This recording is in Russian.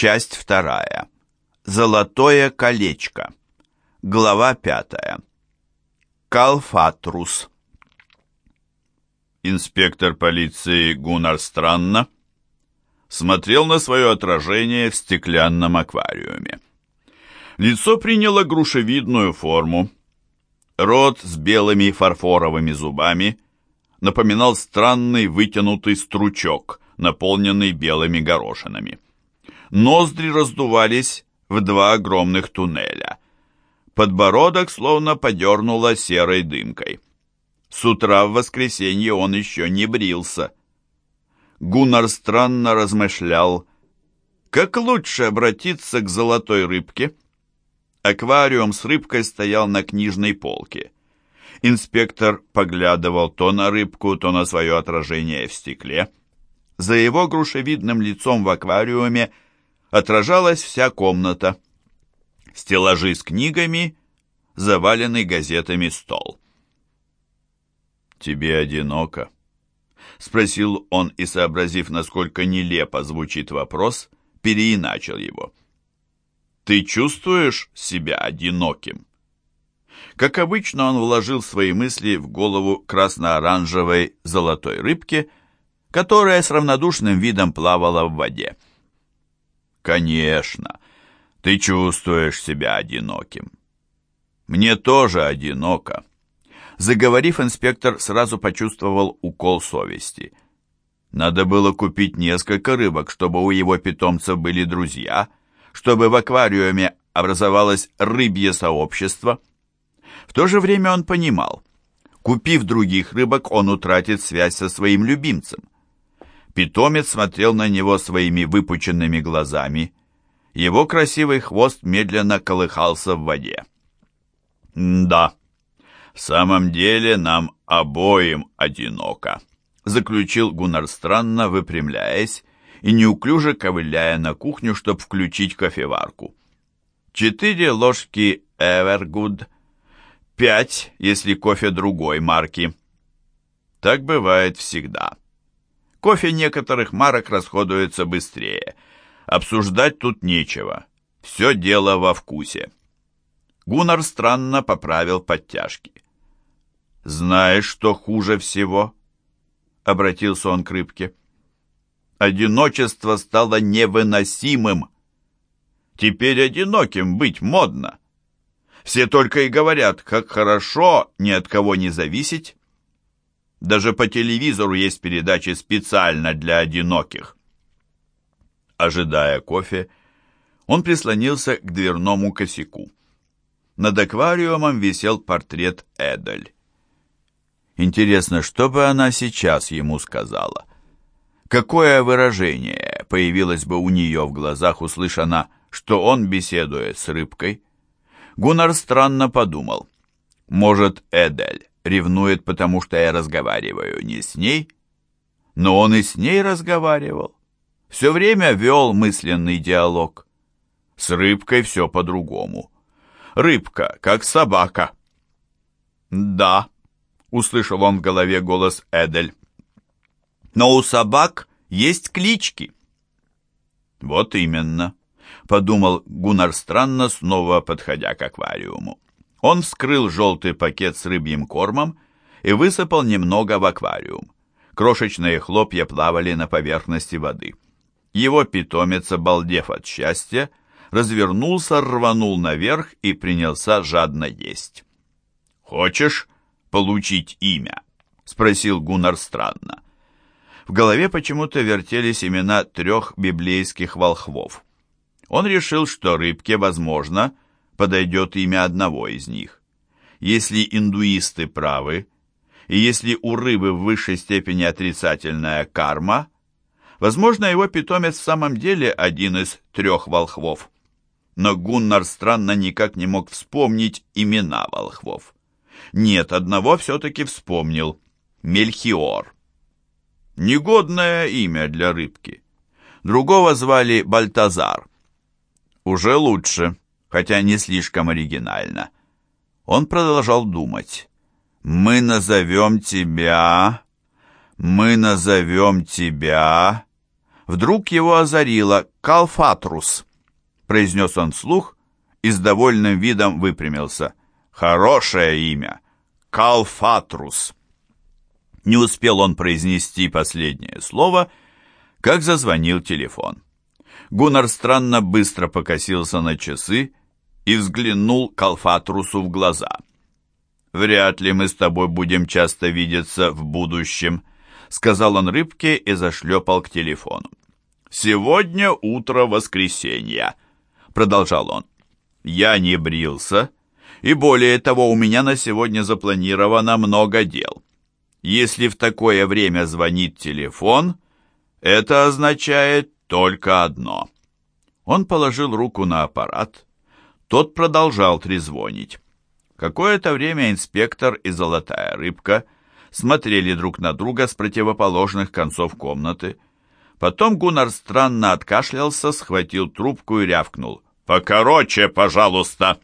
Часть вторая. Золотое колечко. Глава пятая. Калфатрус. Инспектор полиции Гуннар Странно смотрел на свое отражение в стеклянном аквариуме. Лицо приняло грушевидную форму. Рот с белыми фарфоровыми зубами напоминал странный вытянутый стручок, наполненный белыми горошинами. Ноздри раздувались в два огромных туннеля. Подбородок словно подернуло серой дымкой. С утра в воскресенье он еще не брился. Гуннар странно размышлял, как лучше обратиться к золотой рыбке. Аквариум с рыбкой стоял на книжной полке. Инспектор поглядывал то на рыбку, то на свое отражение в стекле. За его грушевидным лицом в аквариуме отражалась вся комната. Стеллажи с книгами, заваленный газетами стол. «Тебе одиноко?» — спросил он и, сообразив, насколько нелепо звучит вопрос, переиначил его. «Ты чувствуешь себя одиноким?» Как обычно, он вложил свои мысли в голову красно-оранжевой золотой рыбки, которая с равнодушным видом плавала в воде. «Конечно, ты чувствуешь себя одиноким. Мне тоже одиноко». Заговорив, инспектор сразу почувствовал укол совести. Надо было купить несколько рыбок, чтобы у его питомцев были друзья, чтобы в аквариуме образовалось рыбье сообщество. В то же время он понимал, купив других рыбок, он утратит связь со своим любимцем. Питомец смотрел на него своими выпученными глазами. Его красивый хвост медленно колыхался в воде. «Да, в самом деле нам обоим одиноко», заключил Гуннар странно, выпрямляясь и неуклюже ковыляя на кухню, чтобы включить кофеварку. Четыре ложки Эвергуд, пять, если кофе другой марки. Так бывает всегда. Кофе некоторых марок расходуется быстрее. Обсуждать тут нечего. Все дело во вкусе. Гуннар странно поправил подтяжки. «Знаешь, что хуже всего?» — обратился он к рыбке. «Одиночество стало невыносимым. Теперь одиноким быть модно. Все только и говорят, как хорошо ни от кого не зависеть. Даже по телевизору есть передачи специально для одиноких. Ожидая кофе, он прислонился к дверному косяку. Над аквариумом висел портрет Эдель. Интересно, что бы она сейчас ему сказала? Какое выражение появилось бы у нее в глазах, услышана, что он беседует с рыбкой? Гуннар странно подумал. Может, Эдель ревнует, потому что я разговариваю не с ней, но он и с ней разговаривал. Все время вел мысленный диалог. С рыбкой все по-другому. Рыбка, как собака. «Да», — услышал он в голове голос Эдель. «Но у собак есть клички». «Вот именно», — подумал Гуннар странно, снова подходя к аквариуму. Он вскрыл желтый пакет с рыбьим кормом и высыпал немного в аквариум. Крошечные хлопья плавали на поверхности воды. Его питомец, обалдев от счастья, развернулся, рванул наверх и принялся жадно есть. «Хочешь получить имя?» — спросил Гуннар странно. В голове почему-то вертелись имена трех библейских волхвов. Он решил, что рыбке, возможно, — подойдет имя одного из них. Если индуисты правы, и если у рыбы в высшей степени отрицательная карма, возможно, его питомец в самом деле один из трех волхвов. Но Гуннар странно никак не мог вспомнить имена волхвов. Нет, одного все-таки вспомнил. Мельхиор. Негодное имя для рыбки. Другого звали Бальтазар. Уже лучше хотя не слишком оригинально. Он продолжал думать. «Мы назовем тебя... Мы назовем тебя...» Вдруг его озарило «Калфатрус», произнес он вслух и с довольным видом выпрямился. «Хорошее имя! Калфатрус!» Не успел он произнести последнее слово, как зазвонил телефон. Гуннар странно быстро покосился на часы и взглянул Калфатрусу в глаза. «Вряд ли мы с тобой будем часто видеться в будущем», сказал он рыбке и зашлепал к телефону. «Сегодня утро воскресенья», продолжал он. «Я не брился, и более того, у меня на сегодня запланировано много дел. Если в такое время звонит телефон, это означает только одно». Он положил руку на аппарат. Тот продолжал трезвонить. Какое-то время инспектор и золотая рыбка смотрели друг на друга с противоположных концов комнаты. Потом Гуннар странно откашлялся, схватил трубку и рявкнул. «Покороче, пожалуйста!»